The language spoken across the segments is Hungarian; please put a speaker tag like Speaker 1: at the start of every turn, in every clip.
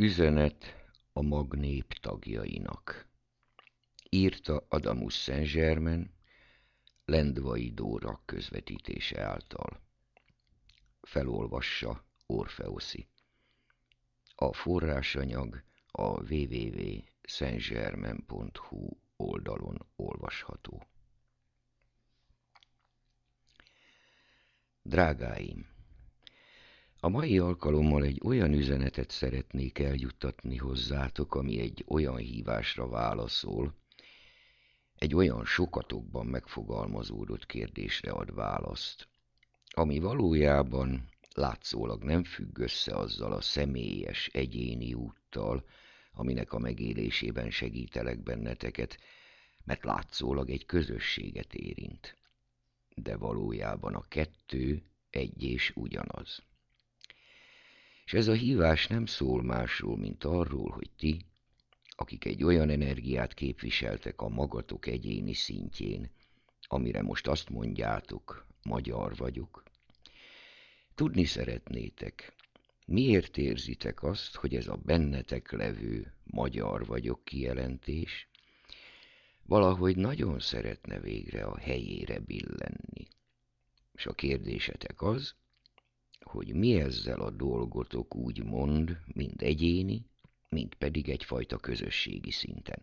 Speaker 1: Üzenet a magnép tagjainak. Írta Adamus Saint-Germain, Lendvai Dóra közvetítése által. Felolvassa Orfeuszi. A forrásanyag a www.saintgermain.hu oldalon olvasható. Drágáim! A mai alkalommal egy olyan üzenetet szeretnék eljuttatni hozzátok, ami egy olyan hívásra válaszol, egy olyan sokatokban megfogalmazódott kérdésre ad választ, ami valójában látszólag nem függ össze azzal a személyes, egyéni úttal, aminek a megélésében segítelek benneteket, mert látszólag egy közösséget érint. De valójában a kettő egy és ugyanaz. És ez a hívás nem szól másról, mint arról, hogy ti, akik egy olyan energiát képviseltek a magatok egyéni szintjén, amire most azt mondjátok, magyar vagyok, tudni szeretnétek, miért érzitek azt, hogy ez a bennetek levő magyar vagyok kijelentés valahogy nagyon szeretne végre a helyére billenni. És a kérdésetek az, hogy mi ezzel a dolgotok úgy mond, mind egyéni, mind pedig egyfajta közösségi szinten.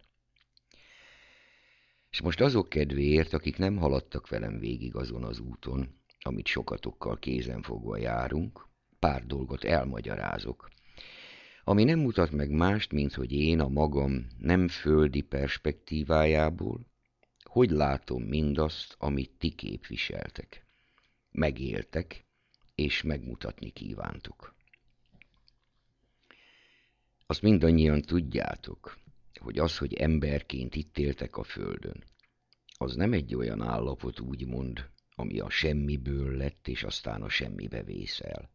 Speaker 1: És most azok kedvéért, akik nem haladtak velem végig azon az úton, amit sokatokkal kézenfogva járunk, pár dolgot elmagyarázok, ami nem mutat meg mást, mint hogy én a magam nem földi perspektívájából, hogy látom mindazt, amit ti képviseltek. Megéltek, és megmutatni kívántuk. Azt mindannyian tudjátok, hogy az, hogy emberként itt éltek a földön, az nem egy olyan állapot, úgymond, ami a semmiből lett, és aztán a semmibe vészel.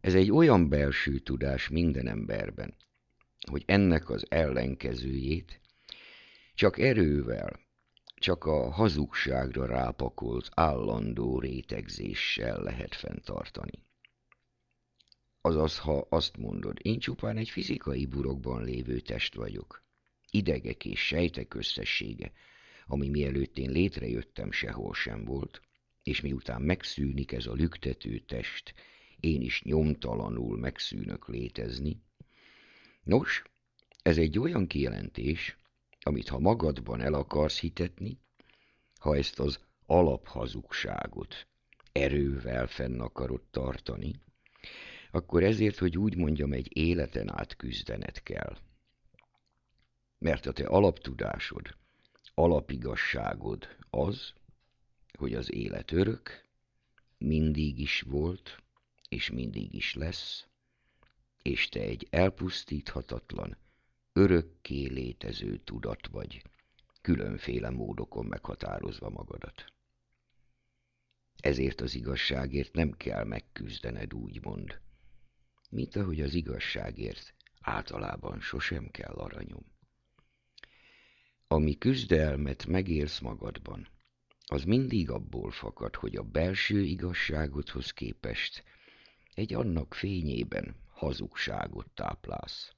Speaker 1: Ez egy olyan belső tudás minden emberben, hogy ennek az ellenkezőjét csak erővel, csak a hazugságra rápakolt állandó rétegzéssel lehet fenntartani. Azaz, ha azt mondod, én csupán egy fizikai burokban lévő test vagyok, idegek és sejtek összessége, ami mielőtt én létrejöttem sehol sem volt, és miután megszűnik ez a lüktető test, én is nyomtalanul megszűnök létezni. Nos, ez egy olyan kijelentés, amit ha magadban el akarsz hitetni, ha ezt az alaphazugságot erővel fenn akarod tartani, akkor ezért, hogy úgy mondjam, egy életen át küzdened kell. Mert a te alaptudásod, alapigasságod az, hogy az élet örök, mindig is volt, és mindig is lesz, és te egy elpusztíthatatlan, örökké létező tudat vagy, különféle módokon meghatározva magadat. Ezért az igazságért nem kell megküzdened, úgymond, mint ahogy az igazságért általában sosem kell aranyom. Ami küzdelmet megélsz magadban, az mindig abból fakad, hogy a belső igazságodhoz képest egy annak fényében hazugságot táplálsz.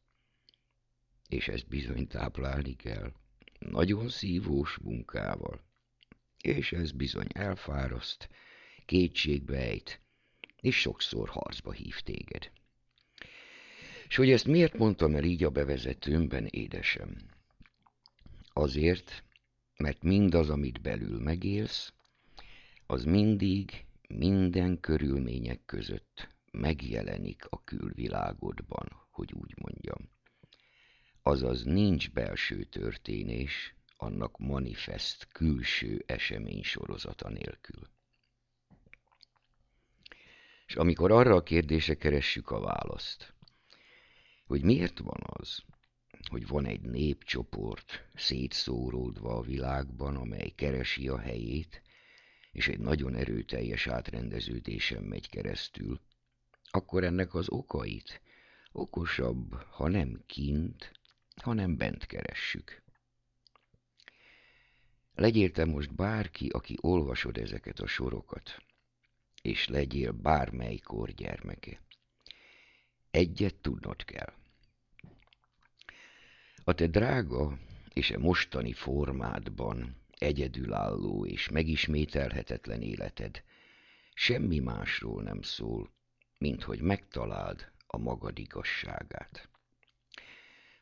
Speaker 1: És ezt bizony táplálni kell nagyon szívós munkával, és ez bizony elfáraszt, kétségbejt, és sokszor harcba hív téged. És hogy ezt miért mondtam el így a bevezetőmben, édesem? Azért, mert mindaz, amit belül megélsz, az mindig, minden körülmények között megjelenik a külvilágodban, hogy úgy mondjam azaz nincs belső történés annak manifest külső esemény sorozata nélkül. És amikor arra a kérdése keressük a választ, hogy miért van az, hogy van egy népcsoport szétszóródva a világban, amely keresi a helyét, és egy nagyon erőteljes átrendeződésen megy keresztül, akkor ennek az okait okosabb, ha nem kint, hanem bent keressük. Legyél te most bárki, aki olvasod ezeket a sorokat, és legyél bármely kor gyermeke. egyet tudnod kell. A te drága és a mostani formádban egyedülálló és megismételhetetlen életed semmi másról nem szól, mint hogy megtaláld a magad igazságát.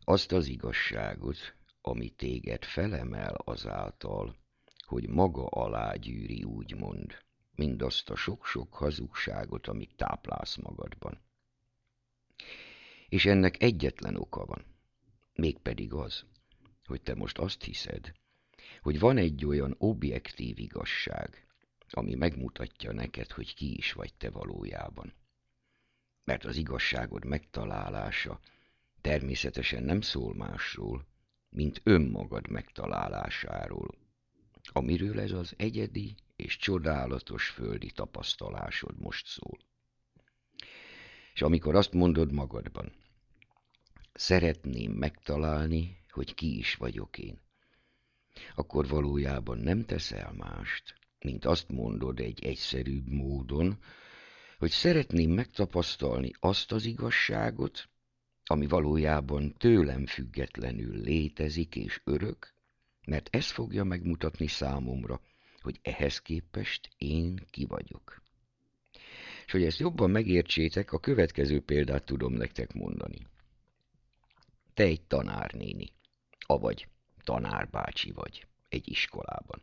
Speaker 1: Azt az igazságot, ami téged felemel azáltal, hogy maga alá gyűri úgymond, mindazt a sok-sok hazugságot, amit táplálsz magadban. És ennek egyetlen oka van, mégpedig az, hogy te most azt hiszed, hogy van egy olyan objektív igazság, ami megmutatja neked, hogy ki is vagy te valójában. Mert az igazságod megtalálása természetesen nem szól másról, mint önmagad megtalálásáról, amiről ez az egyedi és csodálatos földi tapasztalásod most szól. És amikor azt mondod magadban, szeretném megtalálni, hogy ki is vagyok én, akkor valójában nem teszel mást, mint azt mondod egy egyszerűbb módon, hogy szeretném megtapasztalni azt az igazságot, ami valójában tőlem függetlenül létezik és örök, mert ez fogja megmutatni számomra, hogy ehhez képest én ki vagyok. És hogy ezt jobban megértsétek, a következő példát tudom nektek mondani. Te egy tanárnéni, avagy tanárbácsi vagy egy iskolában.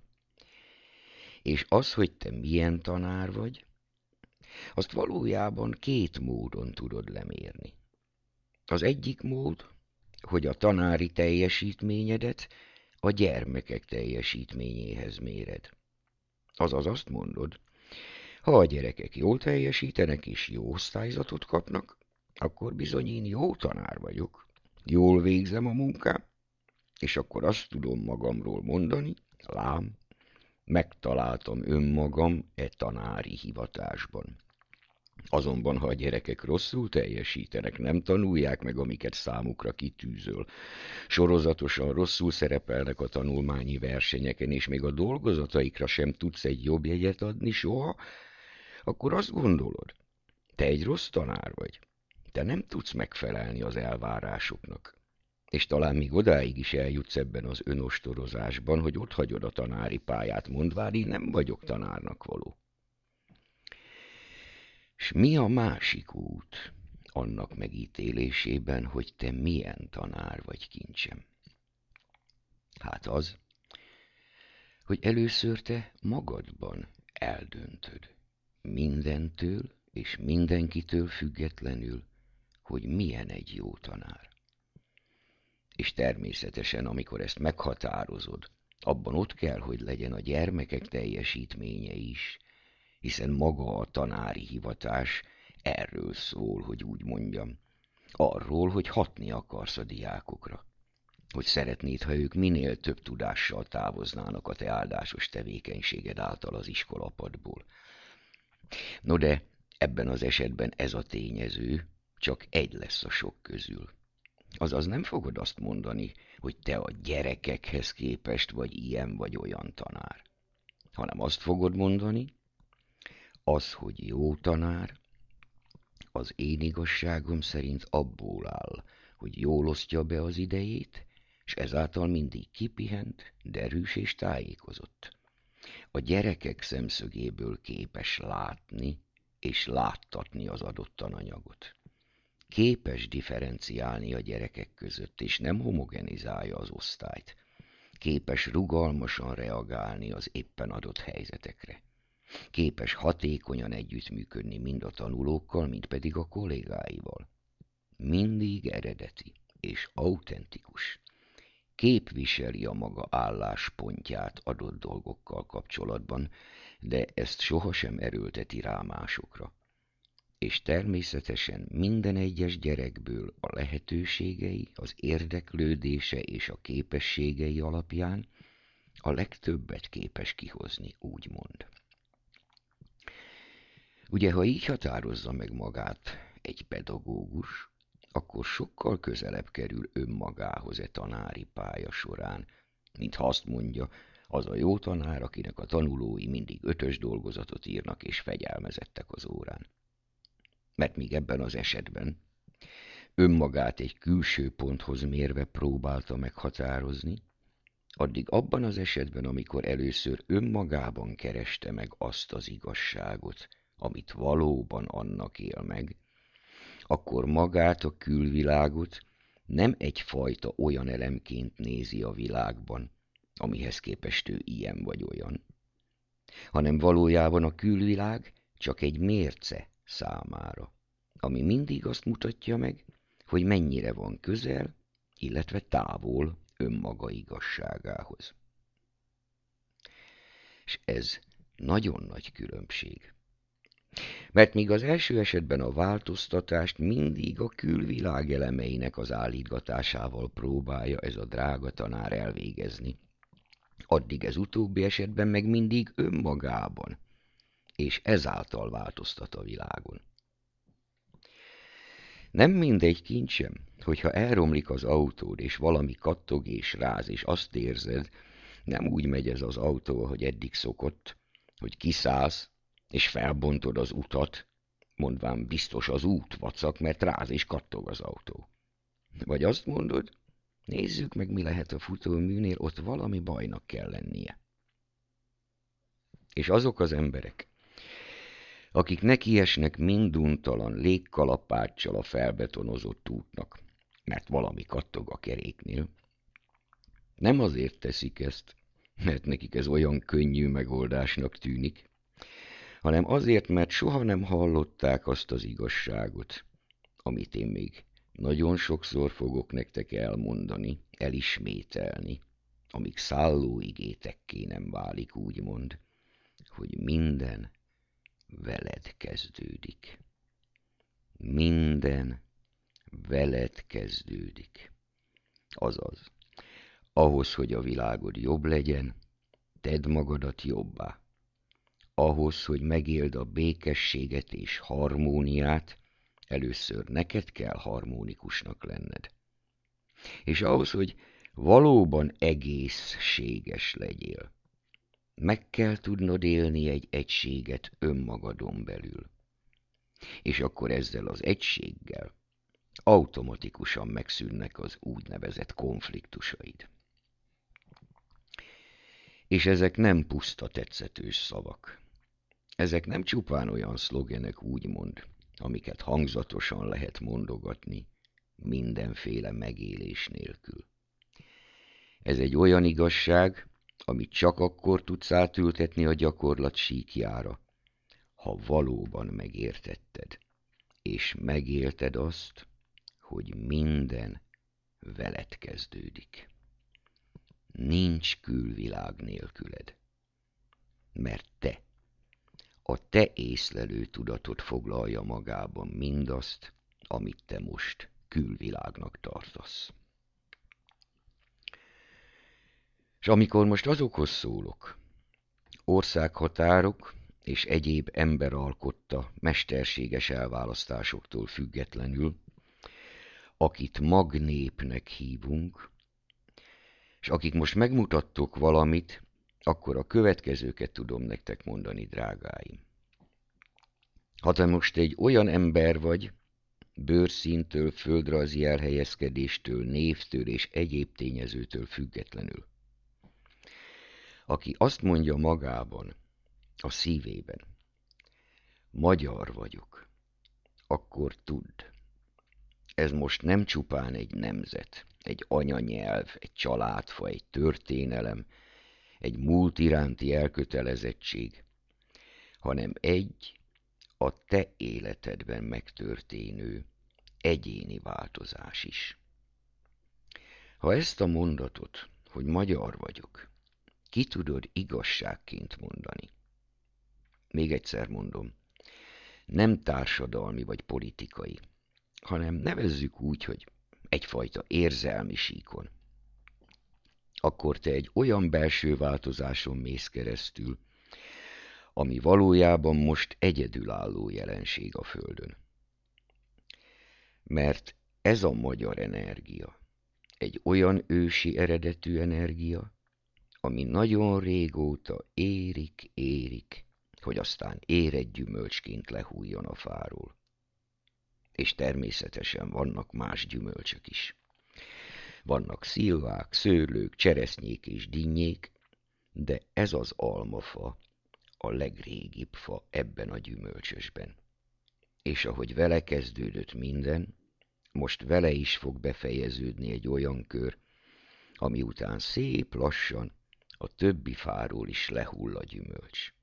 Speaker 1: És az, hogy te milyen tanár vagy, azt valójában két módon tudod lemérni. Az egyik mód, hogy a tanári teljesítményedet a gyermekek teljesítményéhez méred. Azaz azt mondod, ha a gyerekek jól teljesítenek és jó osztályzatot kapnak, akkor bizony én jó tanár vagyok, jól végzem a munkám, és akkor azt tudom magamról mondani, lám, megtaláltam önmagam e tanári hivatásban. Azonban, ha a gyerekek rosszul teljesítenek, nem tanulják meg, amiket számukra kitűzöl, sorozatosan rosszul szerepelnek a tanulmányi versenyeken, és még a dolgozataikra sem tudsz egy jobb jegyet adni soha, akkor azt gondolod, te egy rossz tanár vagy. Te nem tudsz megfelelni az elvárásoknak. És talán még odáig is eljutsz ebben az önostorozásban, hogy ott hagyod a tanári pályát, mondván, nem vagyok tanárnak való. S mi a másik út annak megítélésében, hogy te milyen tanár vagy kincsem? Hát az, hogy először te magadban eldöntöd, mindentől és mindenkitől függetlenül, hogy milyen egy jó tanár. És természetesen, amikor ezt meghatározod, abban ott kell, hogy legyen a gyermekek teljesítménye is, hiszen maga a tanári hivatás erről szól, hogy úgy mondjam. Arról, hogy hatni akarsz a diákokra. Hogy szeretnéd, ha ők minél több tudással távoznának a te áldásos tevékenységed által az iskolapadból. No de ebben az esetben ez a tényező csak egy lesz a sok közül. Azaz nem fogod azt mondani, hogy te a gyerekekhez képest vagy ilyen vagy olyan tanár, hanem azt fogod mondani, az, hogy jó tanár, az én igazságom szerint abból áll, hogy jól osztja be az idejét, és ezáltal mindig kipihent, derűs és tájékozott. A gyerekek szemszögéből képes látni és láttatni az adott tananyagot. Képes differenciálni a gyerekek között, és nem homogenizálja az osztályt. Képes rugalmasan reagálni az éppen adott helyzetekre képes hatékonyan együttműködni mind a tanulókkal, mind pedig a kollégáival. Mindig eredeti és autentikus. Képviseli a maga álláspontját adott dolgokkal kapcsolatban, de ezt sohasem erőlteti rá másokra. És természetesen minden egyes gyerekből a lehetőségei, az érdeklődése és a képességei alapján a legtöbbet képes kihozni, úgymond. Ugye, ha így határozza meg magát egy pedagógus, akkor sokkal közelebb kerül önmagához e tanári pálya során, mint ha azt mondja, az a jó tanár, akinek a tanulói mindig ötös dolgozatot írnak és fegyelmezettek az órán. Mert míg ebben az esetben önmagát egy külső ponthoz mérve próbálta meghatározni, addig abban az esetben, amikor először önmagában kereste meg azt az igazságot, amit valóban annak él meg, akkor magát a külvilágot nem egyfajta olyan elemként nézi a világban, amihez képest ő ilyen vagy olyan, hanem valójában a külvilág csak egy mérce számára, ami mindig azt mutatja meg, hogy mennyire van közel, illetve távol önmaga igazságához. És ez nagyon nagy különbség. Mert míg az első esetben a változtatást mindig a külvilág elemeinek az állítgatásával próbálja ez a drága tanár elvégezni, addig ez utóbbi esetben meg mindig önmagában, és ezáltal változtat a világon. Nem mindegy kincsem, hogyha elromlik az autód, és valami kattog és ráz, és azt érzed, nem úgy megy ez az autó, ahogy eddig szokott, hogy kiszállsz, és felbontod az utat, mondván biztos az út, vacak, mert ráz és kattog az autó. Vagy azt mondod, nézzük meg, mi lehet a futóműnél, ott valami bajnak kell lennie. És azok az emberek, akik nekiesnek minduntalan légkalapáccsal a felbetonozott útnak, mert valami kattog a keréknél, nem azért teszik ezt, mert nekik ez olyan könnyű megoldásnak tűnik, hanem azért, mert soha nem hallották azt az igazságot, amit én még nagyon sokszor fogok nektek elmondani, elismételni, amíg szállóigétekké nem válik, úgymond, hogy minden veled kezdődik. Minden veled kezdődik. Azaz, ahhoz, hogy a világod jobb legyen, tedd magadat jobbá. Ahhoz, hogy megéld a békességet és harmóniát, először neked kell harmonikusnak lenned. És ahhoz, hogy valóban egészséges legyél, meg kell tudnod élni egy egységet önmagadon belül. És akkor ezzel az egységgel automatikusan megszűnnek az úgynevezett konfliktusaid. És ezek nem puszta tetszetős szavak. Ezek nem csupán olyan szlogenek úgymond, amiket hangzatosan lehet mondogatni mindenféle megélés nélkül. Ez egy olyan igazság, amit csak akkor tudsz átültetni a gyakorlat síkjára, ha valóban megértetted, és megélted azt, hogy minden veled kezdődik. Nincs külvilág nélküled, mert te, a te észlelő tudatod foglalja magában mindazt, amit te most külvilágnak tartasz. És amikor most azokhoz szólok, országhatárok és egyéb ember alkotta mesterséges elválasztásoktól függetlenül, akit magnépnek hívunk, és akik most megmutattok valamit, akkor a következőket tudom nektek mondani, drágáim. Ha te most egy olyan ember vagy, bőrszíntől, földrajzi elhelyezkedéstől, névtől és egyéb tényezőtől függetlenül, aki azt mondja magában, a szívében, magyar vagyok, akkor tudd, ez most nem csupán egy nemzet, egy anyanyelv, egy családfa, egy történelem, egy múlt iránti elkötelezettség, hanem egy a te életedben megtörténő egyéni változás is. Ha ezt a mondatot, hogy magyar vagyok, ki tudod igazságként mondani. Még egyszer mondom, nem társadalmi vagy politikai, hanem nevezzük úgy, hogy egyfajta érzelmi síkon. Akkor te egy olyan belső változáson mész keresztül, ami valójában most egyedülálló jelenség a Földön. Mert ez a magyar energia, egy olyan ősi eredetű energia, ami nagyon régóta érik, érik, hogy aztán érett gyümölcsként lehújjon a fáról. És természetesen vannak más gyümölcsök is. Vannak szilvák, szőlők, cseresznyék és dinnyék, de ez az almafa a legrégibb fa ebben a gyümölcsösben. És ahogy vele kezdődött minden, most vele is fog befejeződni egy olyan kör, ami után szép lassan a többi fáról is lehull a gyümölcs.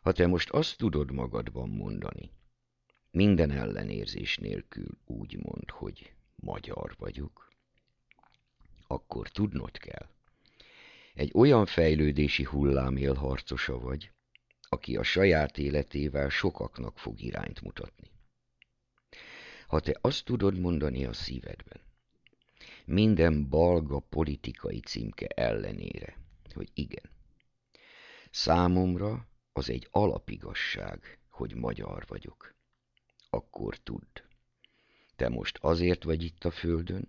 Speaker 1: Ha te most azt tudod magadban mondani, minden ellenérzés nélkül úgy mond, hogy magyar vagyok, akkor tudnod kell. Egy olyan fejlődési hullámél harcosa vagy, aki a saját életével sokaknak fog irányt mutatni. Ha te azt tudod mondani a szívedben, minden balga politikai címke ellenére, hogy igen, számomra az egy alapigasság, hogy magyar vagyok, akkor tudd, te most azért vagy itt a földön,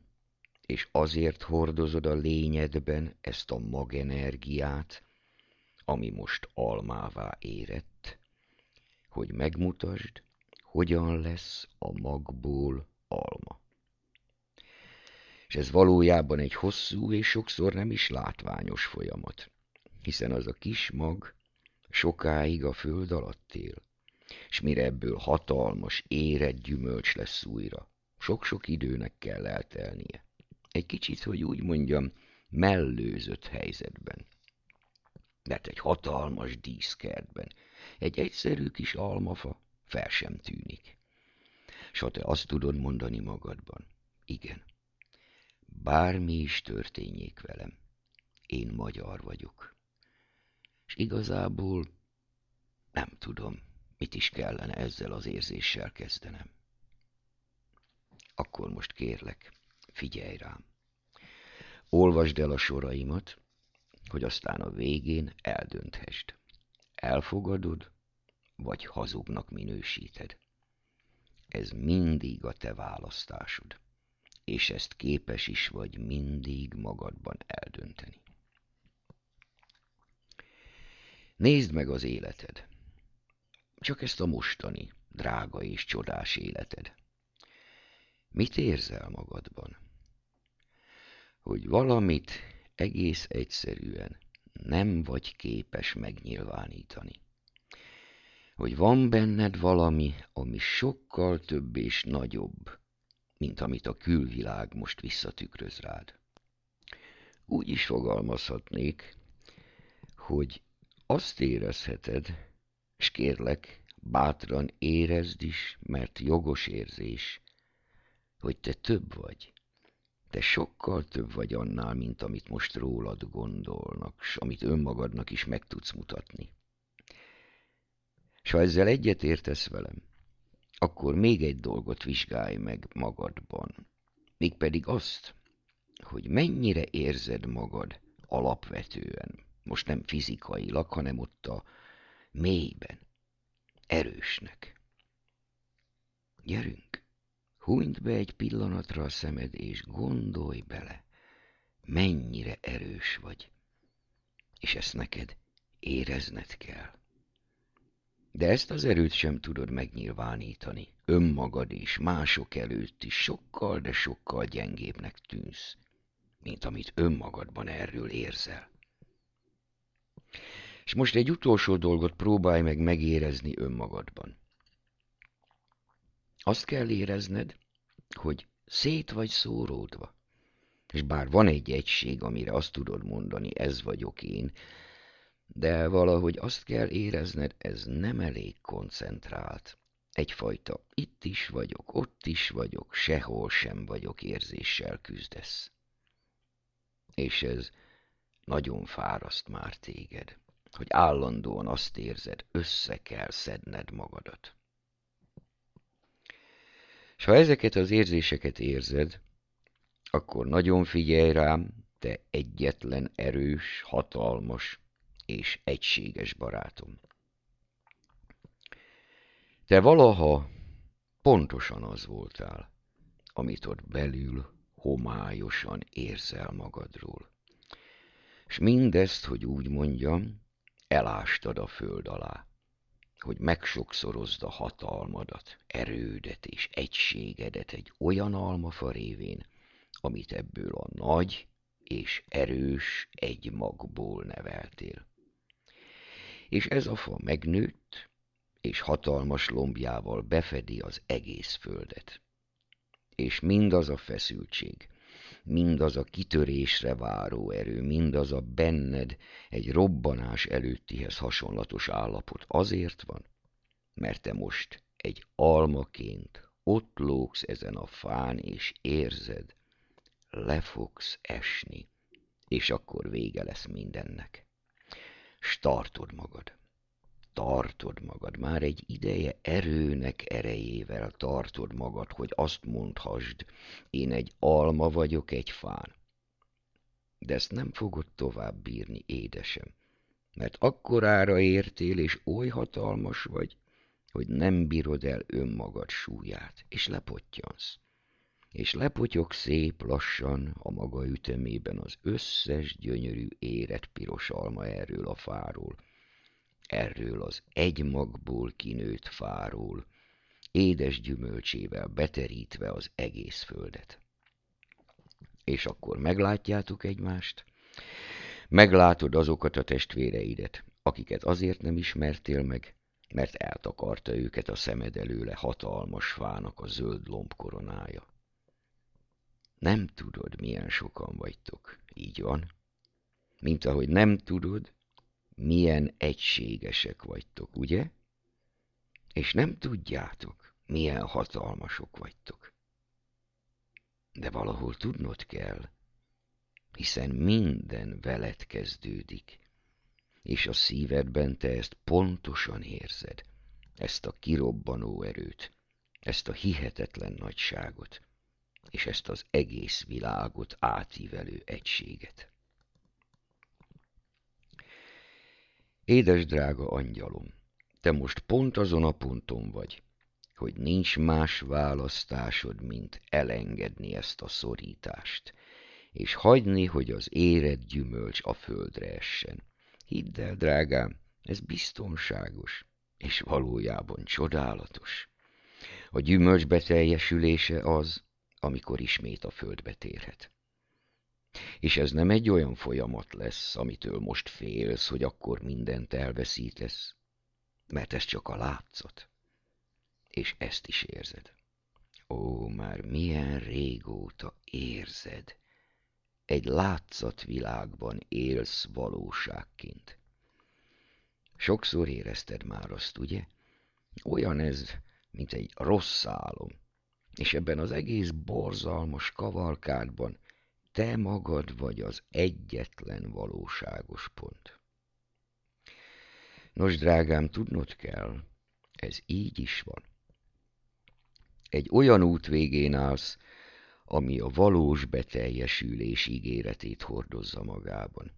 Speaker 1: és azért hordozod a lényedben ezt a magenergiát, ami most almává érett, hogy megmutasd, hogyan lesz a magból alma. És ez valójában egy hosszú és sokszor nem is látványos folyamat, hiszen az a kis mag sokáig a föld alatt él, és mire ebből hatalmas, érett gyümölcs lesz újra, sok-sok időnek kell eltelnie. Egy kicsit, hogy úgy mondjam, mellőzött helyzetben. Mert egy hatalmas díszkertben, egy egyszerű kis almafa fel sem tűnik. S ha te azt tudod mondani magadban, igen, bármi is történjék velem, én magyar vagyok. És igazából nem tudom, mit is kellene ezzel az érzéssel kezdenem. Akkor most kérlek, figyelj rám. Olvasd el a soraimat, hogy aztán a végén eldönthesd. Elfogadod, vagy hazugnak minősíted. Ez mindig a te választásod, és ezt képes is vagy mindig magadban eldönteni. Nézd meg az életed. Csak ezt a mostani, drága és csodás életed. Mit érzel magadban? Hogy valamit egész egyszerűen nem vagy képes megnyilvánítani. Hogy van benned valami, ami sokkal több és nagyobb, mint amit a külvilág most visszatükröz rád. Úgy is fogalmazhatnék, hogy azt érezheted, és kérlek, bátran érezd is, mert jogos érzés, hogy te több vagy. Te sokkal több vagy annál, mint amit most rólad gondolnak, s amit önmagadnak is meg tudsz mutatni. S ha ezzel egyet értesz velem, akkor még egy dolgot vizsgálj meg magadban, mégpedig azt, hogy mennyire érzed magad alapvetően, most nem fizikailag, hanem ott a mélyben, erősnek. Gyerünk, hunyd be egy pillanatra a szemed, és gondolj bele, mennyire erős vagy, és ezt neked érezned kell. De ezt az erőt sem tudod megnyilvánítani. Önmagad is, mások előtt is sokkal, de sokkal gyengébbnek tűnsz, mint amit önmagadban erről érzel. És most egy utolsó dolgot próbálj meg megérezni önmagadban. Azt kell érezned, hogy szét vagy szóródva. És bár van egy egység, amire azt tudod mondani, ez vagyok én, de valahogy azt kell érezned, ez nem elég koncentrált. Egyfajta itt is vagyok, ott is vagyok, sehol sem vagyok érzéssel küzdesz. És ez nagyon fáraszt már téged hogy állandóan azt érzed, össze kell szedned magadat. És ha ezeket az érzéseket érzed, akkor nagyon figyelj rám, te egyetlen erős, hatalmas és egységes barátom. Te valaha pontosan az voltál, amit ott belül homályosan érzel magadról. És mindezt, hogy úgy mondjam, elástad a föld alá. Hogy megsokszorozd a hatalmadat, erődet és egységedet egy olyan almafa révén, amit ebből a nagy és erős egy magból neveltél. És ez a fa megnőtt, és hatalmas lombjával befedi az egész földet. És mindaz a feszültség, mindaz a kitörésre váró erő, mindaz a benned egy robbanás előttihez hasonlatos állapot azért van, mert te most egy almaként ott lógsz ezen a fán, és érzed, le fogsz esni, és akkor vége lesz mindennek. Startod magad tartod magad, már egy ideje erőnek erejével tartod magad, hogy azt mondhassd, én egy alma vagyok egy fán. De ezt nem fogod tovább bírni, édesem, mert akkorára értél, és oly hatalmas vagy, hogy nem bírod el önmagad súlyát, és lepottyansz. És lepotyog szép lassan a maga ütemében az összes gyönyörű érett piros alma erről a fáról, erről az egy magból kinőtt fáról, édes gyümölcsével beterítve az egész földet. És akkor meglátjátok egymást, meglátod azokat a testvéreidet, akiket azért nem ismertél meg, mert eltakarta őket a szemed előle hatalmas fának a zöld lomb koronája. Nem tudod, milyen sokan vagytok, így van? Mint ahogy nem tudod, milyen egységesek vagytok, ugye? És nem tudjátok, milyen hatalmasok vagytok. De valahol tudnod kell, hiszen minden veled kezdődik, és a szívedben te ezt pontosan érzed, ezt a kirobbanó erőt, ezt a hihetetlen nagyságot, és ezt az egész világot átívelő egységet. Édes drága angyalom, te most pont azon a ponton vagy, hogy nincs más választásod, mint elengedni ezt a szorítást, és hagyni, hogy az éred gyümölcs a földre essen. Hidd el, drágám, ez biztonságos, és valójában csodálatos. A gyümölcs beteljesülése az, amikor ismét a földbe térhet. És ez nem egy olyan folyamat lesz, amitől most félsz, hogy akkor mindent elveszítesz, mert ez csak a látszat. És ezt is érzed. Ó, már milyen régóta érzed. Egy látszatvilágban élsz valóságként. Sokszor érezted már azt, ugye? Olyan ez, mint egy rossz álom. És ebben az egész borzalmas kavalkádban te magad vagy az egyetlen valóságos pont. Nos, drágám, tudnod kell, ez így is van. Egy olyan út végén állsz, ami a valós beteljesülés ígéretét hordozza magában.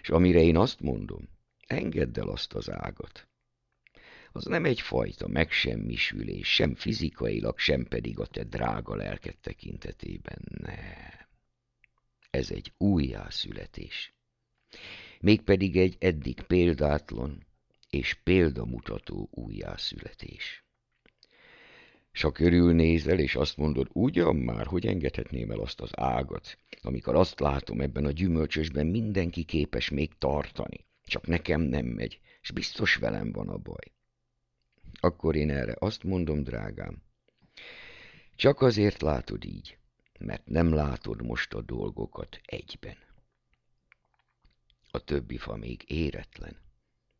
Speaker 1: És amire én azt mondom, engedd el azt az ágat. Az nem egyfajta megsemmisülés, sem fizikailag, sem pedig a te drága lelked tekintetében, nem ez egy újjászületés. Mégpedig egy eddig példátlan és példamutató újjászületés. Ha körülnézel, és azt mondod, ugyan már, hogy engedhetném el azt az ágat, amikor azt látom ebben a gyümölcsösben mindenki képes még tartani, csak nekem nem megy, és biztos velem van a baj. Akkor én erre azt mondom, drágám, csak azért látod így, mert nem látod most a dolgokat egyben. A többi fa még éretlen,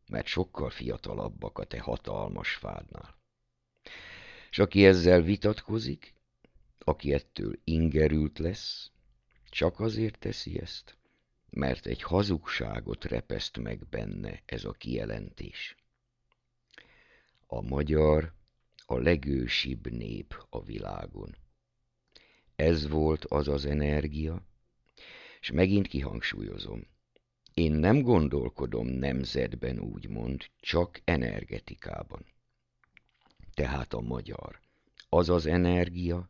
Speaker 1: mert sokkal fiatalabbak a te hatalmas fádnál. És aki ezzel vitatkozik, aki ettől ingerült lesz, csak azért teszi ezt, mert egy hazugságot repeszt meg benne ez a kijelentés. A magyar a legősibb nép a világon. Ez volt az az energia, és megint kihangsúlyozom. Én nem gondolkodom nemzetben úgymond, csak energetikában. Tehát a magyar. Az az energia,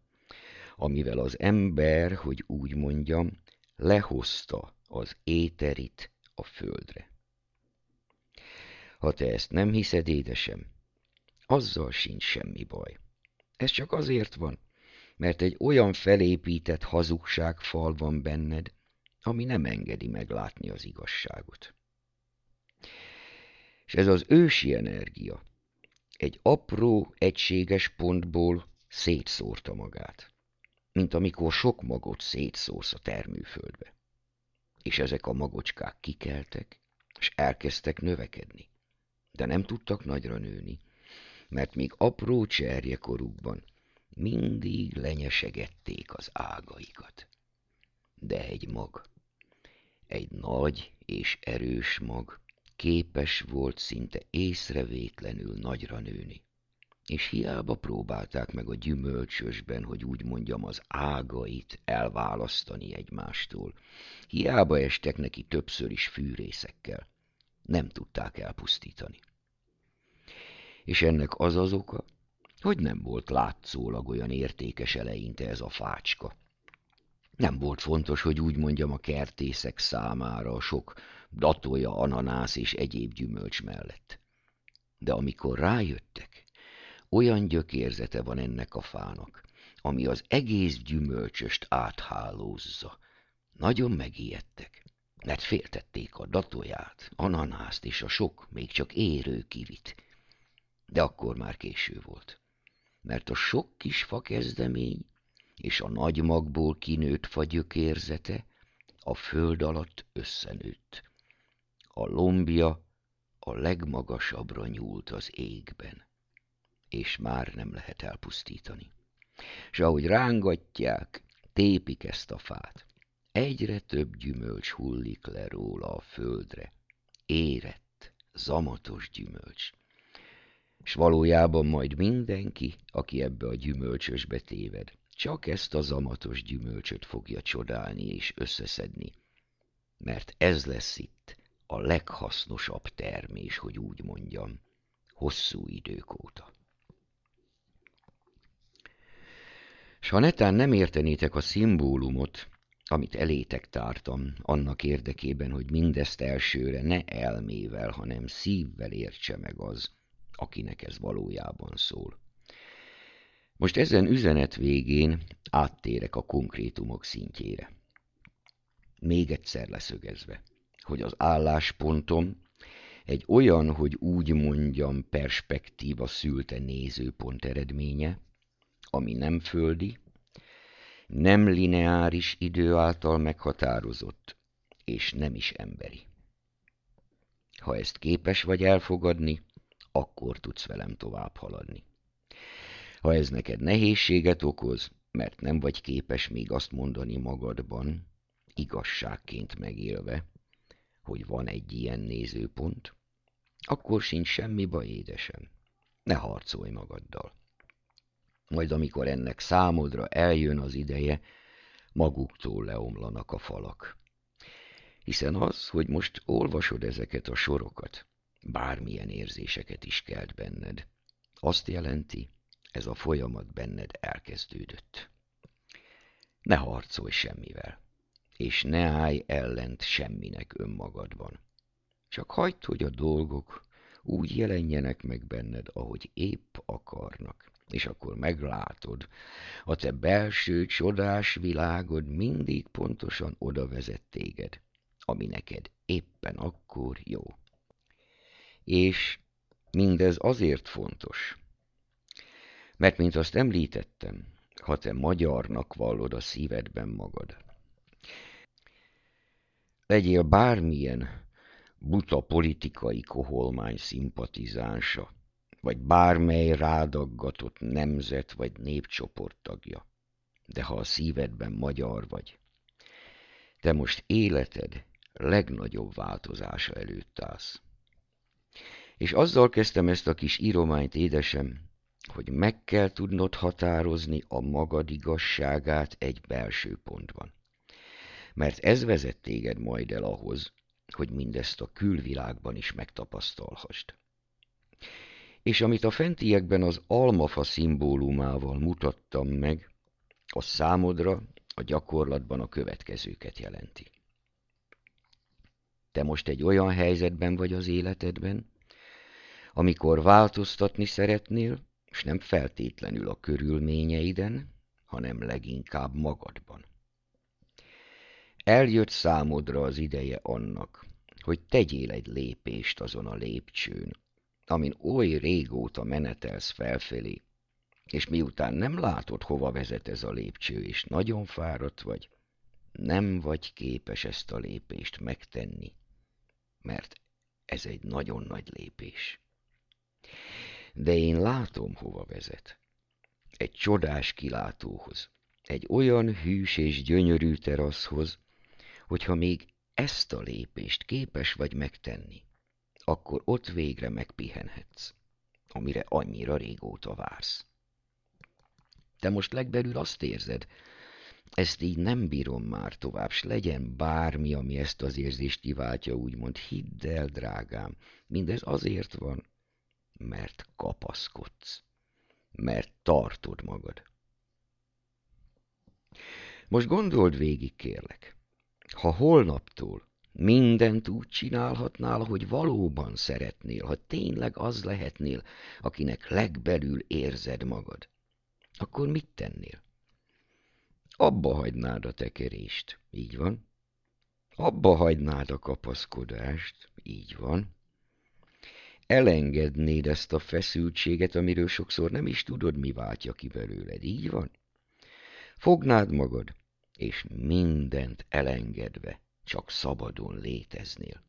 Speaker 1: amivel az ember, hogy úgy mondjam, lehozta az éterit a földre. Ha te ezt nem hiszed, édesem, azzal sincs semmi baj. Ez csak azért van, mert egy olyan felépített hazugságfal van benned, ami nem engedi meglátni az igazságot. És ez az ősi energia egy apró, egységes pontból szétszórta magát, mint amikor sok magot szétszórsz a termőföldbe. És ezek a magocskák kikeltek, és elkezdtek növekedni, de nem tudtak nagyra nőni, mert még apró cserjekorukban mindig lenyesegették az ágaikat. De egy mag, egy nagy és erős mag képes volt szinte észrevétlenül nagyra nőni. És hiába próbálták meg a gyümölcsösben, hogy úgy mondjam, az ágait elválasztani egymástól. Hiába estek neki többször is fűrészekkel. Nem tudták elpusztítani. És ennek az az oka, hogy nem volt látszólag olyan értékes eleinte ez a fácska. Nem volt fontos, hogy úgy mondjam a kertészek számára a sok datolja, ananász és egyéb gyümölcs mellett. De amikor rájöttek, olyan gyökérzete van ennek a fának, ami az egész gyümölcsöst áthálózza. Nagyon megijedtek, mert féltették a datóját, ananászt és a sok, még csak érő kivit. De akkor már késő volt, mert a sok kis fakezdemény és a nagy magból kinőtt fa gyökérzete a föld alatt összenőtt. A lombja a legmagasabbra nyúlt az égben, és már nem lehet elpusztítani. És ahogy rángatják, tépik ezt a fát, egyre több gyümölcs hullik le róla a földre, érett, zamatos gyümölcs. És valójában majd mindenki, aki ebbe a gyümölcsösbe téved, csak ezt a zamatos gyümölcsöt fogja csodálni és összeszedni, mert ez lesz itt a leghasznosabb termés, hogy úgy mondjam, hosszú idők óta. S ha netán nem értenétek a szimbólumot, amit elétek tártam, annak érdekében, hogy mindezt elsőre ne elmével, hanem szívvel értse meg az, akinek ez valójában szól. Most ezen üzenet végén áttérek a konkrétumok szintjére. Még egyszer leszögezve, hogy az álláspontom egy olyan, hogy úgy mondjam, perspektíva szülte nézőpont eredménye, ami nem földi, nem lineáris idő által meghatározott, és nem is emberi. Ha ezt képes vagy elfogadni, akkor tudsz velem tovább haladni. Ha ez neked nehézséget okoz, mert nem vagy képes még azt mondani magadban, igazságként megélve, hogy van egy ilyen nézőpont, akkor sincs semmi baj, édesem. Ne harcolj magaddal. Majd amikor ennek számodra eljön az ideje, maguktól leomlanak a falak. Hiszen az, hogy most olvasod ezeket a sorokat, bármilyen érzéseket is kelt benned, azt jelenti, ez a folyamat benned elkezdődött. Ne harcolj semmivel, és ne állj ellent semminek önmagadban. Csak hagyd, hogy a dolgok úgy jelenjenek meg benned, ahogy épp akarnak, és akkor meglátod, a te belső csodás világod mindig pontosan oda vezet téged, ami neked éppen akkor jó. És mindez azért fontos, mert, mint azt említettem, ha te magyarnak vallod a szívedben magad, legyél bármilyen buta politikai koholmány szimpatizánsa, vagy bármely rádaggatott nemzet vagy népcsoport tagja, de ha a szívedben magyar vagy, te most életed legnagyobb változása előtt állsz. És azzal kezdtem ezt a kis írományt, édesem, hogy meg kell tudnod határozni a magad igazságát egy belső pontban. Mert ez vezet téged majd el ahhoz, hogy mindezt a külvilágban is megtapasztalhast. És amit a fentiekben az almafa szimbólumával mutattam meg, az számodra a gyakorlatban a következőket jelenti. Te most egy olyan helyzetben vagy az életedben, Amikor változtatni szeretnél, és nem feltétlenül a körülményeiden, hanem leginkább magadban. Eljött számodra az ideje annak, hogy tegyél egy lépést azon a lépcsőn, amin oly régóta menetelsz felfelé, és miután nem látod, hova vezet ez a lépcső, és nagyon fáradt vagy, nem vagy képes ezt a lépést megtenni, mert ez egy nagyon nagy lépés. De én látom, hova vezet. Egy csodás kilátóhoz, egy olyan hűs és gyönyörű teraszhoz, hogyha még ezt a lépést képes vagy megtenni, akkor ott végre megpihenhetsz, amire annyira régóta vársz. Te most legbelül azt érzed, ezt így nem bírom már tovább, s legyen bármi, ami ezt az érzést kiváltja, úgymond hidd el, drágám, mindez azért van, mert kapaszkodsz, mert tartod magad. Most gondold végig, kérlek, ha holnaptól mindent úgy csinálhatnál, hogy valóban szeretnél, ha tényleg az lehetnél, akinek legbelül érzed magad, akkor mit tennél? Abba hagynád a tekerést, így van? Abba hagynád a kapaszkodást, így van? Elengednéd ezt a feszültséget, amiről sokszor nem is tudod, mi váltja ki belőled, így van? Fognád magad, és mindent elengedve csak szabadon léteznél.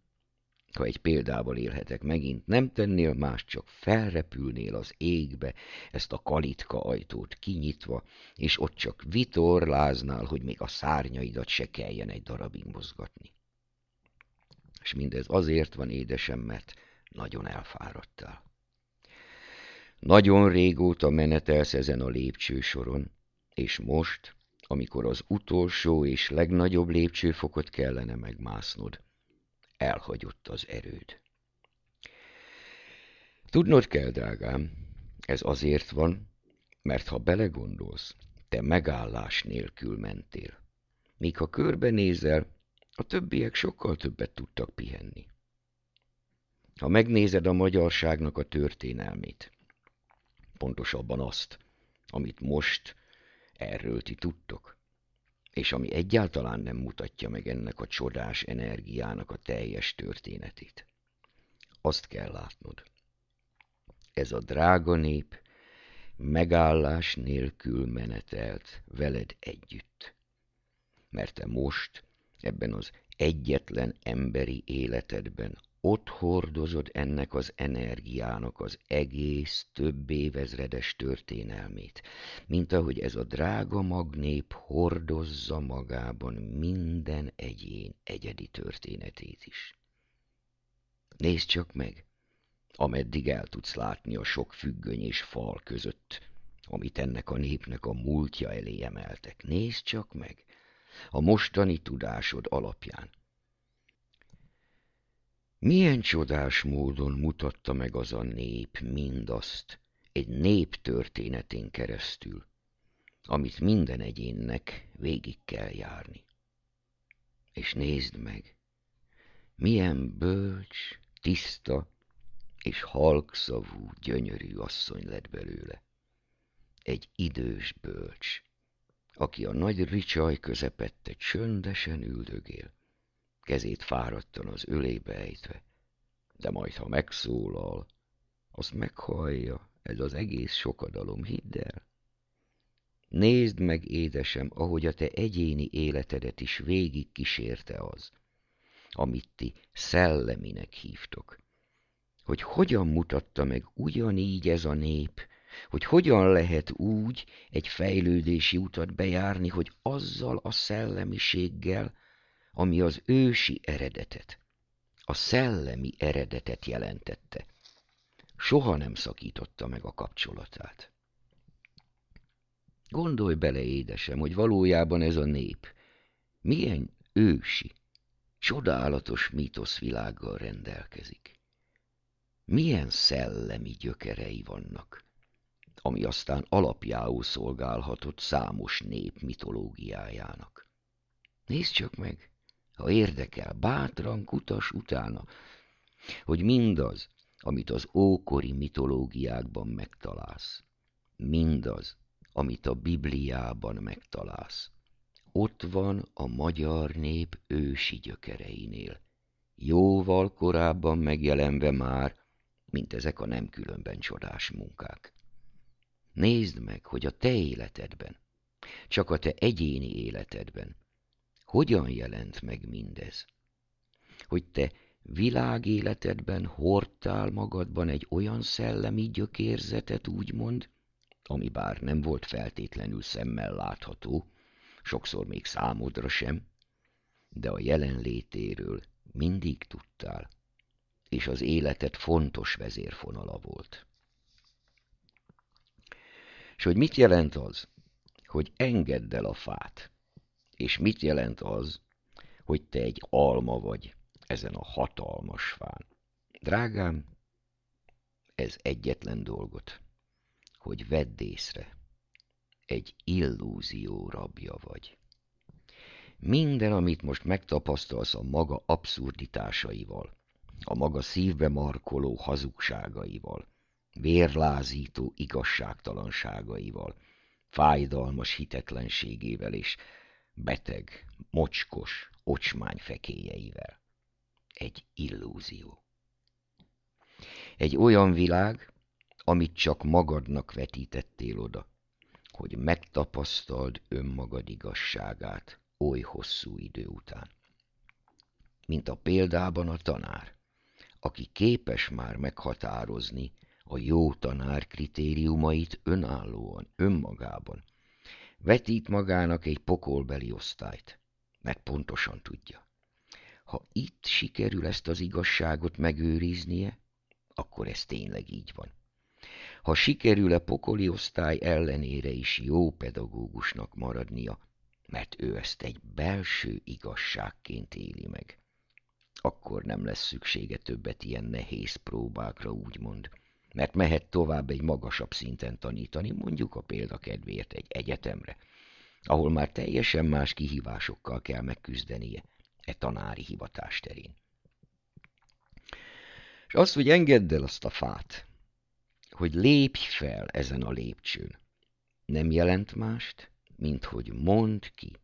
Speaker 1: Ha egy példával élhetek megint, nem tennél más, csak felrepülnél az égbe, ezt a kalitka ajtót kinyitva, és ott csak vitorláznál, hogy még a szárnyaidat se kelljen egy darabig mozgatni. És mindez azért van, édesem, mert nagyon elfáradtál. Nagyon régóta menetelsz ezen a lépcsősoron, és most, amikor az utolsó és legnagyobb lépcsőfokot kellene megmásznod, elhagyott az erőd. Tudnod kell, drágám, ez azért van, mert ha belegondolsz, te megállás nélkül mentél. Míg ha körbenézel, a többiek sokkal többet tudtak pihenni. Ha megnézed a magyarságnak a történelmét, pontosabban azt, amit most erről ti tudtok, és ami egyáltalán nem mutatja meg ennek a csodás energiának a teljes történetét. Azt kell látnod. Ez a drága nép megállás nélkül menetelt veled együtt. Mert te most ebben az egyetlen emberi életedben ott hordozod ennek az energiának az egész több évezredes történelmét, mint ahogy ez a drága magnép hordozza magában minden egyén egyedi történetét is. Nézd csak meg, ameddig el tudsz látni a sok függöny és fal között, amit ennek a népnek a múltja elé emeltek. Nézd csak meg, a mostani tudásod alapján milyen csodás módon mutatta meg az a nép mindazt egy nép történetén keresztül, amit minden egyénnek végig kell járni. És nézd meg, milyen bölcs, tiszta és halkszavú, gyönyörű asszony lett belőle. Egy idős bölcs, aki a nagy ricsaj közepette csöndesen üldögél kezét fáradtan az ölébe ejtve. De majd, ha megszólal, azt meghallja, ez az egész sokadalom, hidd el. Nézd meg, édesem, ahogy a te egyéni életedet is végig kísérte az, amit ti szelleminek hívtok. Hogy hogyan mutatta meg ugyanígy ez a nép, hogy hogyan lehet úgy egy fejlődési utat bejárni, hogy azzal a szellemiséggel, ami az ősi eredetet, a szellemi eredetet jelentette. Soha nem szakította meg a kapcsolatát. Gondolj bele, édesem, hogy valójában ez a nép milyen ősi, csodálatos mítoszvilággal rendelkezik. Milyen szellemi gyökerei vannak, ami aztán alapjául szolgálhatott számos nép mitológiájának. Nézd csak meg, ha érdekel, bátran kutas utána, hogy mindaz, amit az ókori mitológiákban megtalálsz. Mindaz, amit a Bibliában megtalálsz. Ott van a magyar nép ősi gyökereinél, jóval korábban megjelenve már, mint ezek a nem különben csodás munkák. Nézd meg, hogy a te életedben, csak a te egyéni életedben, hogyan jelent meg mindez? Hogy te világéletedben hordtál magadban egy olyan szellemi gyökérzetet, úgymond, ami bár nem volt feltétlenül szemmel látható, sokszor még számodra sem, de a jelenlétéről mindig tudtál, és az életed fontos vezérfonala volt. És hogy mit jelent az, hogy engedd el a fát, és mit jelent az, hogy te egy alma vagy ezen a hatalmas fán. Drágám, ez egyetlen dolgot, hogy vedd észre, egy illúzió rabja vagy. Minden, amit most megtapasztalsz a maga abszurditásaival, a maga szívbe markoló hazugságaival, vérlázító igazságtalanságaival, fájdalmas hitetlenségével és beteg, mocskos, ocsmány fekéjeivel. Egy illúzió. Egy olyan világ, amit csak magadnak vetítettél oda, hogy megtapasztald önmagad igazságát oly hosszú idő után. Mint a példában a tanár, aki képes már meghatározni a jó tanár kritériumait önállóan, önmagában. Vetít magának egy pokolbeli osztályt, mert pontosan tudja. Ha itt sikerül ezt az igazságot megőriznie, akkor ez tényleg így van. Ha sikerül-e pokoli osztály ellenére is jó pedagógusnak maradnia, mert ő ezt egy belső igazságként éli meg, akkor nem lesz szüksége többet ilyen nehéz próbákra, úgymond, mert mehet tovább egy magasabb szinten tanítani, mondjuk a példa kedvéért egy egyetemre, ahol már teljesen más kihívásokkal kell megküzdenie e tanári hivatás terén. És azt, hogy engedd el azt a fát, hogy lépj fel ezen a lépcsőn, nem jelent mást, mint hogy mondd ki.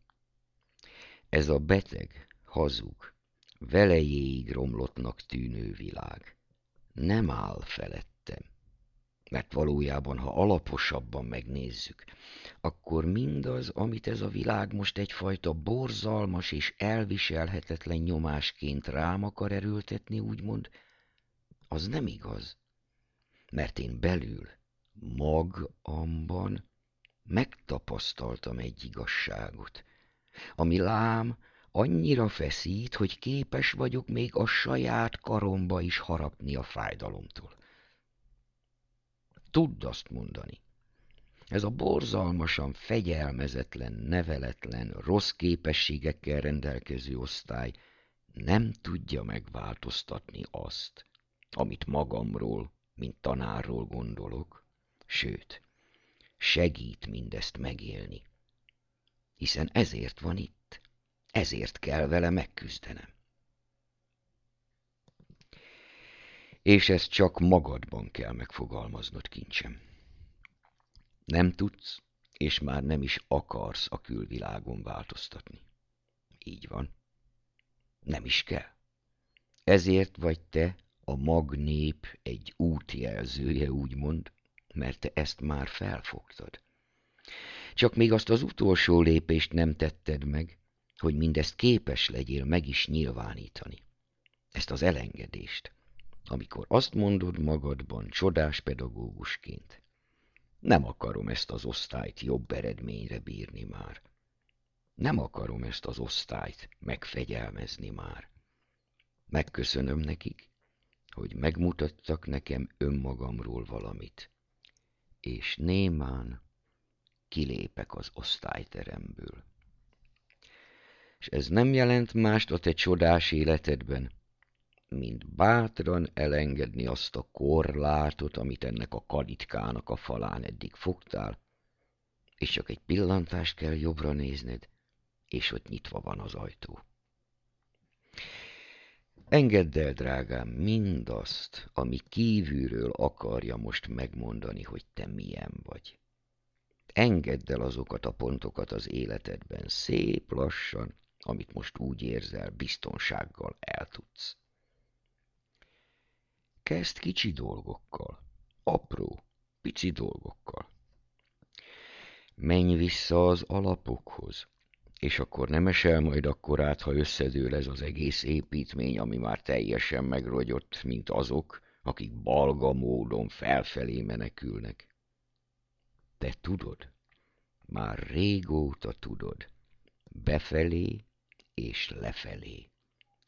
Speaker 1: Ez a beteg, hazug, velejéig romlottnak tűnő világ nem áll felettem. Mert valójában, ha alaposabban megnézzük, akkor mindaz, amit ez a világ most egyfajta borzalmas és elviselhetetlen nyomásként rám akar erőltetni, úgymond, az nem igaz. Mert én belül, magamban megtapasztaltam egy igazságot, ami lám annyira feszít, hogy képes vagyok még a saját karomba is harapni a fájdalomtól. Tudd azt mondani. Ez a borzalmasan fegyelmezetlen, neveletlen, rossz képességekkel rendelkező osztály nem tudja megváltoztatni azt, amit magamról, mint tanárról gondolok, sőt, segít mindezt megélni. Hiszen ezért van itt, ezért kell vele megküzdenem. És ezt csak magadban kell megfogalmaznod, kincsem. Nem tudsz, és már nem is akarsz a külvilágon változtatni. Így van. Nem is kell. Ezért vagy te a magnép egy útjelzője, úgymond, mert te ezt már felfogtad. Csak még azt az utolsó lépést nem tetted meg, hogy mindezt képes legyél meg is nyilvánítani. Ezt az elengedést, amikor azt mondod magadban csodás pedagógusként, nem akarom ezt az osztályt jobb eredményre bírni már. Nem akarom ezt az osztályt megfegyelmezni már. Megköszönöm nekik, hogy megmutattak nekem önmagamról valamit, és némán kilépek az osztályteremből. És ez nem jelent mást a te csodás életedben, mint bátran elengedni azt a korlátot, amit ennek a kalitkának a falán eddig fogtál, és csak egy pillantást kell jobbra nézned, és ott nyitva van az ajtó. Engedd el, drágám, mindazt, ami kívülről akarja most megmondani, hogy te milyen vagy. Engedd el azokat a pontokat az életedben, szép lassan, amit most úgy érzel, biztonsággal eltudsz. Kezd kicsi dolgokkal, apró, pici dolgokkal. Menj vissza az alapokhoz, és akkor nem esel majd akkorát, ha összedől ez az egész építmény, ami már teljesen megrogyott, mint azok, akik balga módon felfelé menekülnek. Te tudod, már régóta tudod, befelé és lefelé.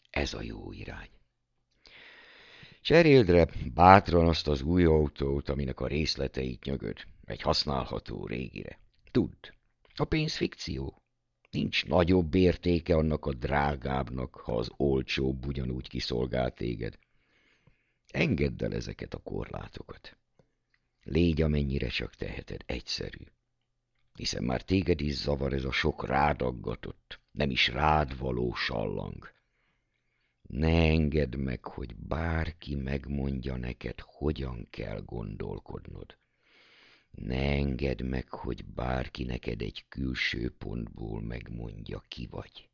Speaker 1: Ez a jó irány. Cseréldre bátran azt az új autót, aminek a részleteit nyögöd, egy használható régire. Tudd, a pénz fikció. Nincs nagyobb értéke annak a drágábbnak, ha az olcsóbb ugyanúgy kiszolgál téged. Engedd el ezeket a korlátokat. Légy amennyire csak teheted, egyszerű. Hiszen már téged is zavar ez a sok rádaggatott, nem is rád való sallang. Ne engedd meg, hogy bárki megmondja neked, hogyan kell gondolkodnod. Ne engedd meg, hogy bárki neked egy külső pontból megmondja, ki vagy.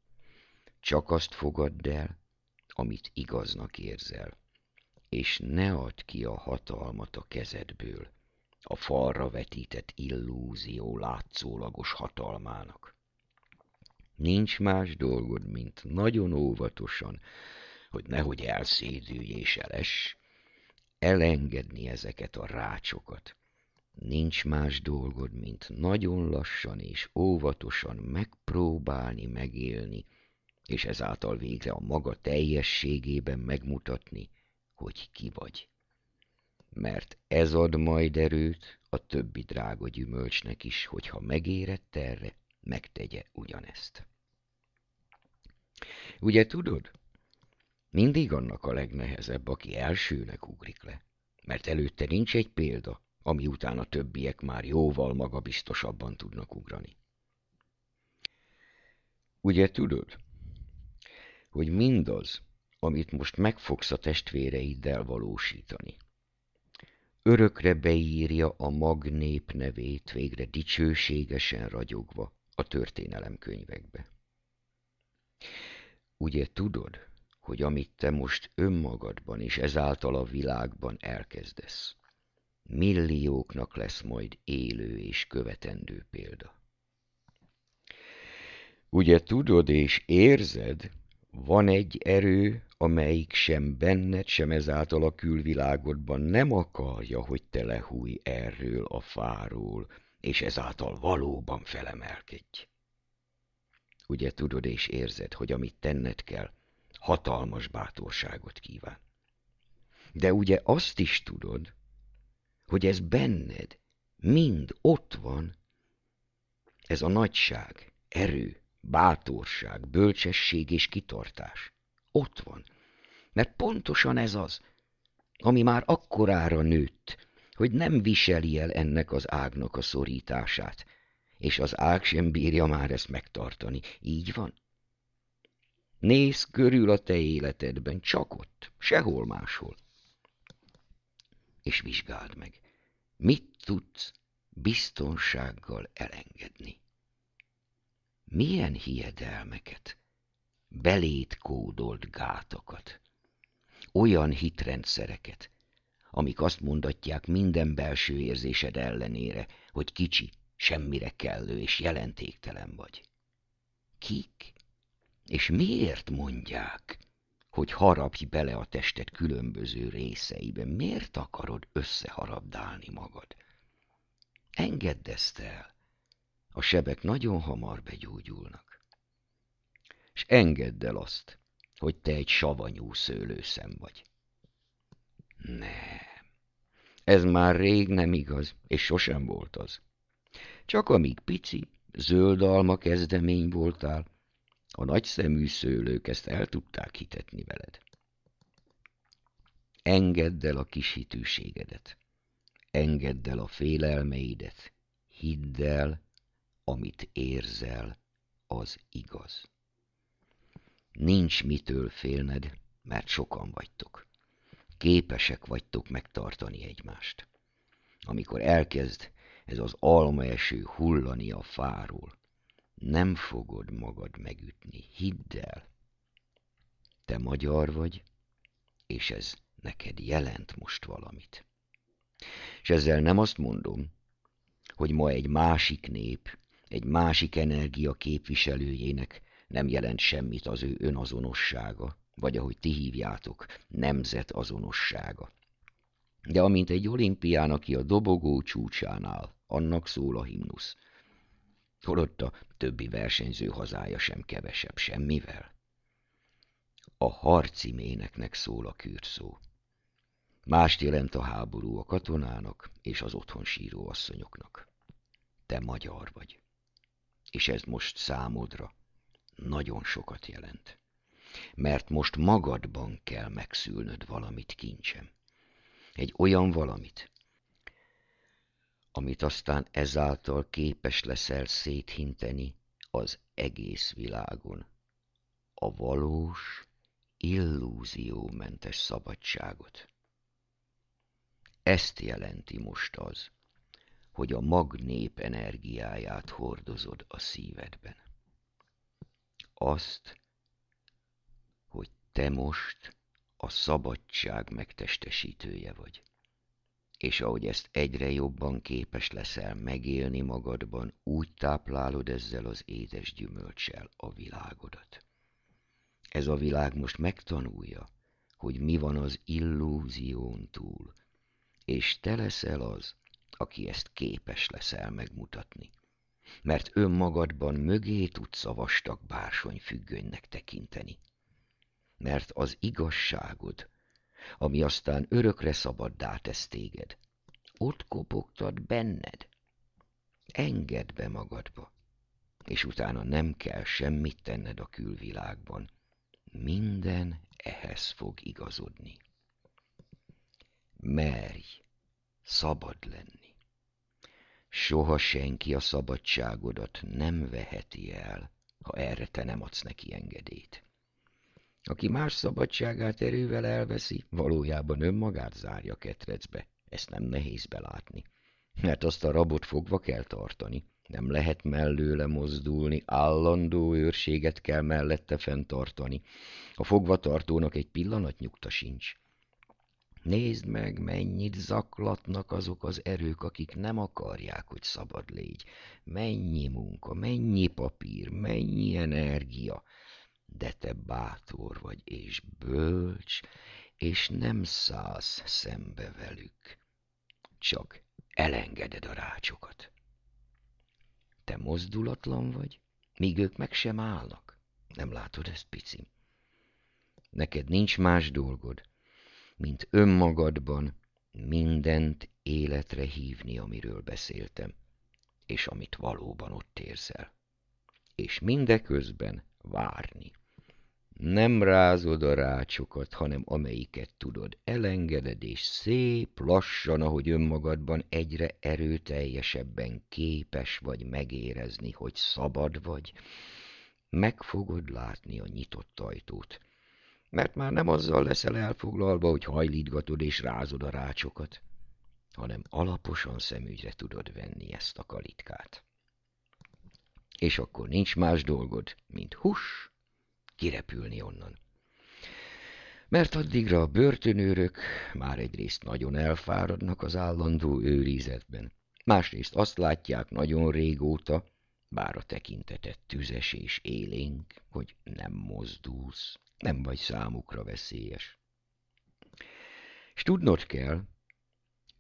Speaker 1: Csak azt fogadd el, amit igaznak érzel, és ne add ki a hatalmat a kezedből, a falra vetített illúzió látszólagos hatalmának. Nincs más dolgod, mint nagyon óvatosan, hogy nehogy elszédülj és eles, elengedni ezeket a rácsokat, Nincs más dolgod, mint nagyon lassan és óvatosan megpróbálni megélni, és ezáltal végre a maga teljességében megmutatni, hogy ki vagy. Mert ez ad majd erőt a többi drága gyümölcsnek is, hogyha megérett erre, megtegye ugyanezt. Ugye tudod, mindig annak a legnehezebb, aki elsőnek ugrik le, mert előtte nincs egy példa, ami után a többiek már jóval magabiztosabban tudnak ugrani. Ugye tudod, hogy mindaz, amit most meg fogsz a testvéreiddel valósítani, örökre beírja a magnép nevét végre dicsőségesen ragyogva a történelemkönyvekbe. Ugye tudod, hogy amit te most önmagadban és ezáltal a világban elkezdesz, millióknak lesz majd élő és követendő példa. Ugye tudod és érzed, van egy erő, amelyik sem benned, sem ezáltal a külvilágodban nem akarja, hogy te lehúj erről a fáról, és ezáltal valóban felemelkedj. Ugye tudod és érzed, hogy amit tenned kell, hatalmas bátorságot kíván. De ugye azt is tudod, hogy ez benned mind ott van. Ez a nagyság, erő, bátorság, bölcsesség és kitartás. Ott van. Mert pontosan ez az, ami már akkorára nőtt, hogy nem viseli el ennek az ágnak a szorítását, és az ág sem bírja már ezt megtartani. Így van? Nézz körül a te életedben, csak ott, sehol máshol és vizsgáld meg, mit tudsz biztonsággal elengedni. Milyen hiedelmeket, belét kódolt gátakat, olyan hitrendszereket, amik azt mondatják minden belső érzésed ellenére, hogy kicsi, semmire kellő és jelentéktelen vagy. Kik? És miért mondják? hogy harapj bele a tested különböző részeibe. Miért akarod összeharabdálni magad? Engedd ezt el. A sebek nagyon hamar begyógyulnak. És engedd el azt, hogy te egy savanyú szőlőszem vagy. Nem. Ez már rég nem igaz, és sosem volt az. Csak amíg pici, zöld alma kezdemény voltál, a nagyszemű szőlők ezt el tudták hitetni veled. Engedd el a kis hitűségedet. Engedd el a félelmeidet. Hidd el, amit érzel, az igaz. Nincs mitől félned, mert sokan vagytok. Képesek vagytok megtartani egymást. Amikor elkezd ez az almaeső hullani a fáról, nem fogod magad megütni, hidd el. Te magyar vagy, és ez neked jelent most valamit. És ezzel nem azt mondom, hogy ma egy másik nép, egy másik energia képviselőjének nem jelent semmit az ő önazonossága, vagy ahogy ti hívjátok, nemzetazonossága. De amint egy olimpián, aki a dobogó csúcsánál, annak szól a himnusz. Holott a többi versenyző hazája sem kevesebb semmivel. A harci méneknek szól a kürszó. Mást jelent a háború a katonának és az otthon síró asszonyoknak. Te magyar vagy. És ez most számodra nagyon sokat jelent. Mert most magadban kell megszülnöd valamit, kincsem. Egy olyan valamit, amit aztán ezáltal képes leszel széthinteni az egész világon. A valós, illúziómentes szabadságot. Ezt jelenti most az, hogy a magnép energiáját hordozod a szívedben. Azt, te most a szabadság megtestesítője vagy. És ahogy ezt egyre jobban képes leszel megélni magadban, úgy táplálod ezzel az édes gyümölcsel a világodat. Ez a világ most megtanulja, hogy mi van az illúzión túl, és te leszel az, aki ezt képes leszel megmutatni. Mert önmagadban mögé tudsz a vastag bársony függönynek tekinteni. Mert az igazságod, ami aztán örökre szabaddá tesz téged, ott kopogtat benned. Engedd be magadba, és utána nem kell semmit tenned a külvilágban. Minden ehhez fog igazodni. Merj szabad lenni. Soha senki a szabadságodat nem veheti el, ha erre te nem adsz neki engedélyt. Aki más szabadságát erővel elveszi, valójában önmagát zárja ketrecbe. Ezt nem nehéz belátni. Mert azt a rabot fogva kell tartani. Nem lehet mellőle mozdulni, állandó őrséget kell mellette fenntartani. A fogvatartónak egy pillanat nyugta sincs. Nézd meg, mennyit zaklatnak azok az erők, akik nem akarják, hogy szabad légy. Mennyi munka, mennyi papír, mennyi energia. De te bátor vagy és bölcs, és nem szállsz szembe velük. Csak elengeded a rácsokat. Te mozdulatlan vagy, míg ők meg sem állnak. Nem látod ezt, picim? Neked nincs más dolgod, mint önmagadban mindent életre hívni, amiről beszéltem, és amit valóban ott érzel. És mindeközben várni. Nem rázod a rácsokat, hanem amelyiket tudod, elengeded, és szép lassan, ahogy önmagadban egyre erőteljesebben képes vagy megérezni, hogy szabad vagy, meg fogod látni a nyitott ajtót, mert már nem azzal leszel elfoglalva, hogy hajlítgatod és rázod a rácsokat, hanem alaposan szemügyre tudod venni ezt a kalitkát. És akkor nincs más dolgod, mint hus, kirepülni onnan. Mert addigra a börtönőrök már egyrészt nagyon elfáradnak az állandó őrizetben, másrészt azt látják nagyon régóta, bár a tekintetet tüzes és élénk, hogy nem mozdulsz, nem vagy számukra veszélyes. És tudnod kell,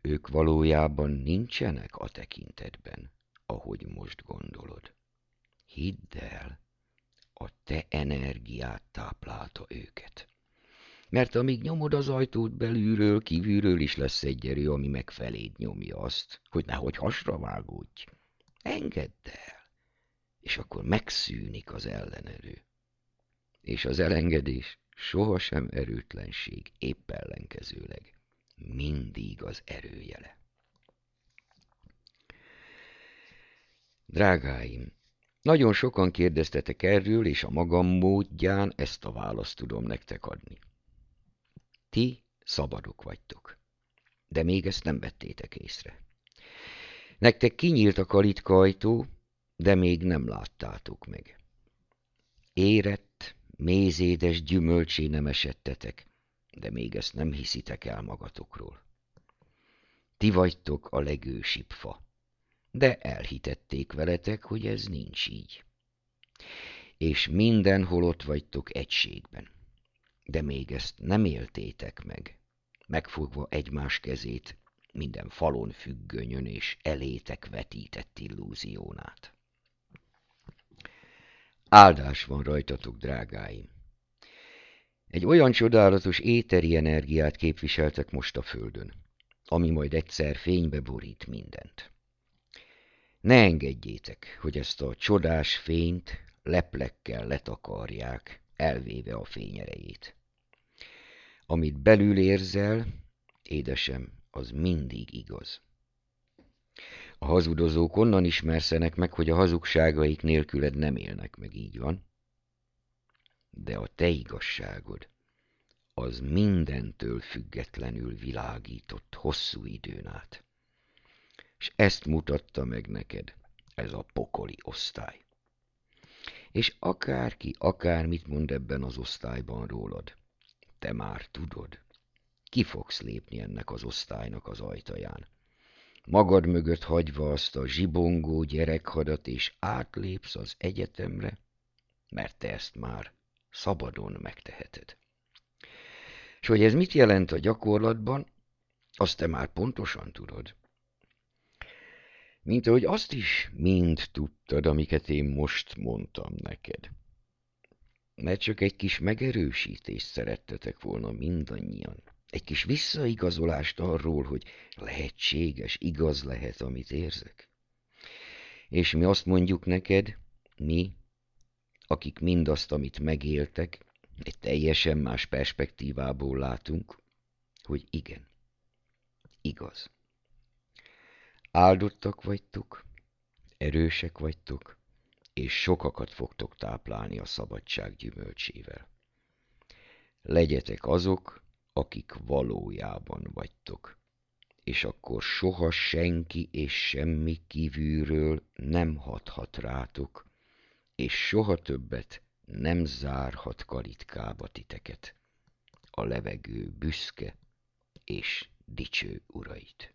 Speaker 1: ők valójában nincsenek a tekintetben, ahogy most gondolod. Hidd el, a te energiát táplálta őket. Mert amíg nyomod az ajtót belülről, kívülről is lesz egy erő, ami megfeléd nyomja azt, hogy nehogy hasra vágódj. Engedd el, és akkor megszűnik az ellenerő és az elengedés sohasem erőtlenség, épp ellenkezőleg, mindig az erőjele. Drágáim, nagyon sokan kérdeztetek erről, és a magam módján ezt a választ tudom nektek adni. Ti szabadok vagytok. De még ezt nem vettétek észre. Nektek kinyílt a kalitka ajtó, de még nem láttátok meg. Érett, mézédes gyümölcsé nem esettetek, de még ezt nem hiszitek el magatokról. Ti vagytok a legősibb fa, de elhitették veletek, hogy ez nincs így. És mindenhol ott vagytok egységben, de még ezt nem éltétek meg, megfogva egymás kezét minden falon függönyön és elétek vetített illúziónát. Áldás van rajtatok, drágáim! Egy olyan csodálatos éteri energiát képviseltek most a földön, ami majd egyszer fénybe borít mindent. Ne engedjétek, hogy ezt a csodás fényt leplekkel letakarják, elvéve a fényerejét. Amit belül érzel, édesem, az mindig igaz. A hazudozók onnan ismerszenek meg, hogy a hazugságaik nélküled nem élnek meg, így van? De a te igazságod, az mindentől függetlenül világított hosszú időn át. És ezt mutatta meg neked ez a pokoli osztály. És akárki akármit mond ebben az osztályban rólad, te már tudod, ki fogsz lépni ennek az osztálynak az ajtaján. Magad mögött hagyva azt a zsibongó gyerekhadat, és átlépsz az egyetemre, mert te ezt már szabadon megteheted. És hogy ez mit jelent a gyakorlatban, azt te már pontosan tudod. Mint ahogy azt is mind tudtad, amiket én most mondtam neked. Mert csak egy kis megerősítést szerettetek volna mindannyian. Egy kis visszaigazolást arról, hogy lehetséges, igaz lehet, amit érzek. És mi azt mondjuk neked, mi, akik mindazt, amit megéltek, egy teljesen más perspektívából látunk, hogy igen, igaz. Áldottak vagytok, erősek vagytok, és sokakat fogtok táplálni a szabadság gyümölcsével. Legyetek azok, akik valójában vagytok, és akkor soha senki és semmi kívülről nem hathat rátok, és soha többet nem zárhat kalitkába titeket, a levegő büszke és dicső urait.